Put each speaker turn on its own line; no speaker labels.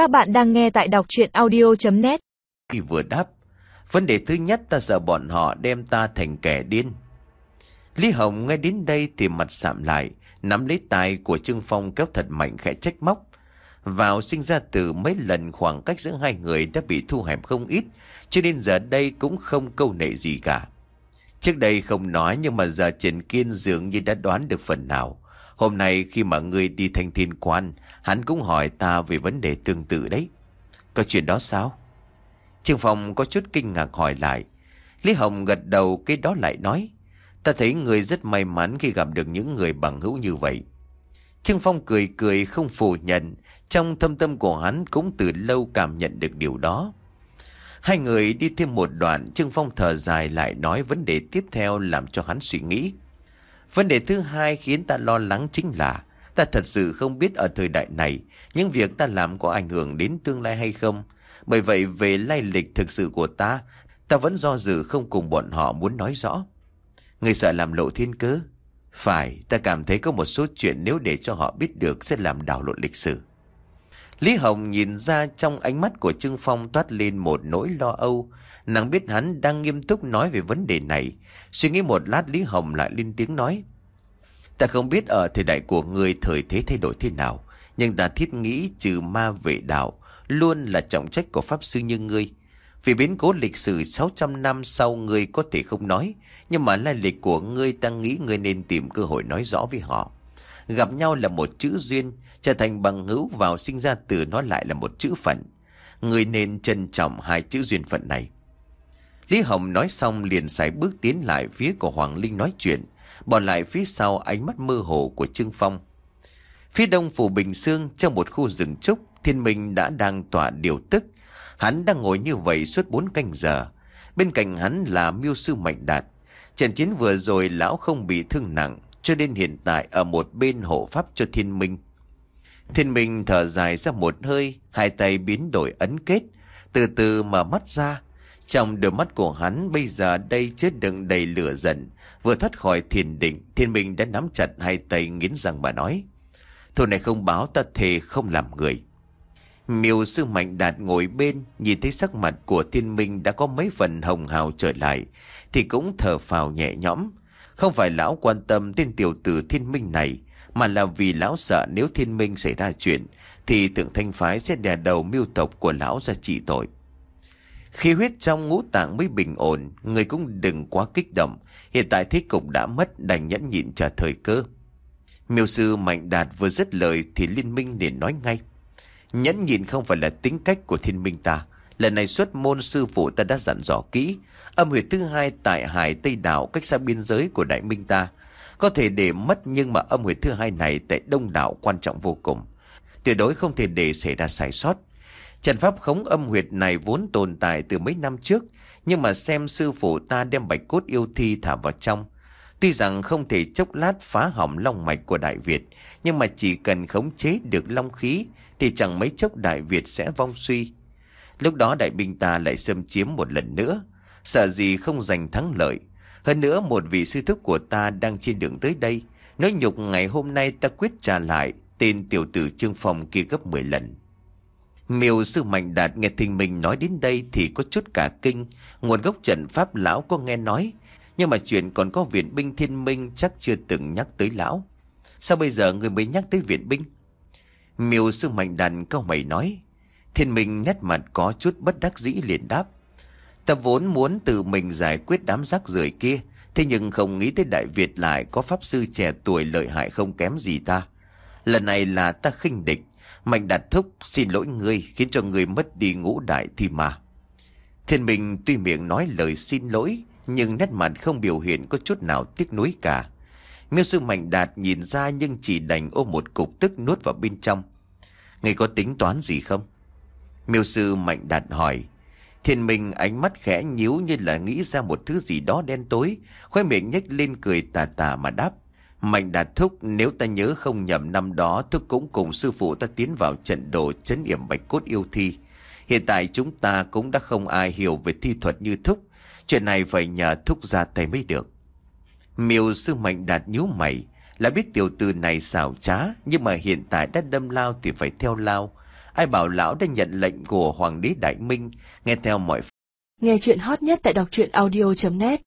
Các bạn đang nghe tại đọc chuyện audio.net
Vừa đáp, Vấn đề thứ nhất ta sợ bọn họ đem ta thành kẻ điên. Lý Hồng nghe đến đây thì mặt sạm lại, Nắm lấy tay của Trương Phong kéo thật mạnh khẽ trách móc. Vào sinh ra từ mấy lần khoảng cách giữa hai người đã bị thu hẹp không ít, Cho nên giờ đây cũng không câu nệ gì cả. Trước đây không nói nhưng mà giờ Trần Kiên dường như đã đoán được phần nào. Hôm nay khi mà ngươi đi thanh thiên quan, Hắn cũng hỏi ta về vấn đề tương tự đấy. Có chuyện đó sao? Trương Phong có chút kinh ngạc hỏi lại. Lý Hồng gật đầu, cái đó lại nói. Ta thấy người rất may mắn khi gặp được những người bằng hữu như vậy. Trương Phong cười cười không phủ nhận. Trong thâm tâm của hắn cũng từ lâu cảm nhận được điều đó. Hai người đi thêm một đoạn, Trương Phong thở dài lại nói vấn đề tiếp theo làm cho hắn suy nghĩ. Vấn đề thứ hai khiến ta lo lắng chính là, Ta thật sự không biết ở thời đại này, Những việc ta làm có ảnh hưởng đến tương lai hay không? Bởi vậy, về lai lịch thực sự của ta Ta vẫn do dự không cùng bọn họ muốn nói rõ. Người sợ làm lộ thiên cớ Phải, ta cảm thấy có một số chuyện Nếu để cho họ biết được sẽ làm đảo lộn lịch sử. Lý Hồng nhìn ra trong ánh mắt của Trương Phong toát lên một nỗi lo âu. Nàng biết hắn đang nghiêm túc nói về vấn đề này. Suy nghĩ một lát Lý Hồng lại lên tiếng nói. Ta không biết ở thời đại của người thời thế thay đổi thế nào. Nhưng ta thiết nghĩ trừ ma vệ đạo luôn là trọng trách của Pháp Sư như ngươi. Vì biến cố lịch sử 600 năm sau ngươi có thể không nói. Nhưng mà lai lịch của ngươi ta nghĩ ngươi nên tìm cơ hội nói rõ với họ. Gặp nhau là một chữ duyên, trở thành bằng hữu vào sinh ra từ nó lại là một chữ phận. Người nên trân trọng hai chữ duyên phận này. Lý Hồng nói xong liền sải bước tiến lại phía của Hoàng Linh nói chuyện, bỏ lại phía sau ánh mắt mơ hồ của Trương Phong. Phía đông phủ Bình Sương trong một khu rừng trúc, thiên minh đã đang tỏa điều tức. Hắn đang ngồi như vậy suốt bốn canh giờ. Bên cạnh hắn là miêu sư mạnh đạt. Trận chiến vừa rồi lão không bị thương nặng, cho nên hiện tại ở một bên hộ pháp cho thiên minh. Thiên minh thở dài ra một hơi, hai tay biến đổi ấn kết, từ từ mở mắt ra. Trong đôi mắt của hắn bây giờ đây chứa đựng đầy lửa giận. Vừa thoát khỏi thiền định, thiên minh đã nắm chặt hai tay nghiến răng mà nói. Thôi này không báo ta thề không làm người. Miêu sư mạnh đạt ngồi bên, nhìn thấy sắc mặt của thiên minh đã có mấy phần hồng hào trở lại, thì cũng thở phào nhẹ nhõm. Không phải lão quan tâm tên tiểu tử thiên minh này, mà là vì lão sợ nếu thiên minh xảy ra chuyện, thì thượng thanh phái sẽ đè đầu miêu tộc của lão ra trị tội. Khi huyết trong ngũ tạng mới bình ổn, người cũng đừng quá kích động. Hiện tại thế cục đã mất đành nhẫn nhịn chờ thời cơ. Miêu sư Mạnh Đạt vừa dứt lời thì liên minh liền nói ngay. Nhẫn nhịn không phải là tính cách của thiên minh ta. Lần này xuất môn sư phụ ta đã dặn dò kỹ. Âm huyệt thứ hai tại hải Tây Đảo cách xa biên giới của đại minh ta. Có thể để mất nhưng mà âm huyệt thứ hai này tại đông đảo quan trọng vô cùng. Tuyệt đối không thể để xảy ra sai sót. Trận pháp khống âm huyệt này vốn tồn tại từ mấy năm trước, nhưng mà xem sư phụ ta đem bạch cốt yêu thi thả vào trong. Tuy rằng không thể chốc lát phá hỏng long mạch của Đại Việt, nhưng mà chỉ cần khống chế được long khí thì chẳng mấy chốc Đại Việt sẽ vong suy. Lúc đó đại binh ta lại xâm chiếm một lần nữa, sợ gì không giành thắng lợi. Hơn nữa một vị sư thúc của ta đang trên đường tới đây, nói nhục ngày hôm nay ta quyết trả lại tên tiểu tử Trương Phong kia gấp 10 lần. Miêu sư mạnh đạt nghe thình mình nói đến đây thì có chút cả kinh. Nguồn gốc trận pháp lão có nghe nói. Nhưng mà chuyện còn có viện binh thiên minh chắc chưa từng nhắc tới lão. Sao bây giờ người mới nhắc tới viện binh? Miêu sư mạnh đạt câu mày nói. Thiên minh nét mặt có chút bất đắc dĩ liền đáp. Ta vốn muốn tự mình giải quyết đám rác rưởi kia. Thế nhưng không nghĩ tới Đại Việt lại có pháp sư trẻ tuổi lợi hại không kém gì ta. Lần này là ta khinh địch. Mạnh đạt thúc xin lỗi ngươi khiến cho ngươi mất đi ngũ đại thì mà. Thiên Minh tuy miệng nói lời xin lỗi, nhưng nét mặt không biểu hiện có chút nào tiếc nuối cả. Miêu sư Mạnh đạt nhìn ra nhưng chỉ đành ôm một cục tức nuốt vào bên trong. Ngươi có tính toán gì không? Miêu sư Mạnh đạt hỏi. Thiên Minh ánh mắt khẽ nhíu như là nghĩ ra một thứ gì đó đen tối, khoe miệng nhếch lên cười tà tà mà đáp. Mạnh đạt thúc nếu ta nhớ không nhầm năm đó thúc cũng cùng sư phụ ta tiến vào trận đồ chấn yểm bạch cốt yêu thi. Hiện tại chúng ta cũng đã không ai hiểu về thi thuật như thúc. Chuyện này phải nhờ thúc ra tay mới được. Miêu sư mạnh đạt nhíu mày là biết tiểu tử này xảo trá nhưng mà hiện tại đã đâm lao thì phải theo lao. Ai bảo lão đã nhận lệnh của Hoàng đế Đại Minh, nghe theo mọi
Nghe chuyện hot nhất tại đọc truyện audio.net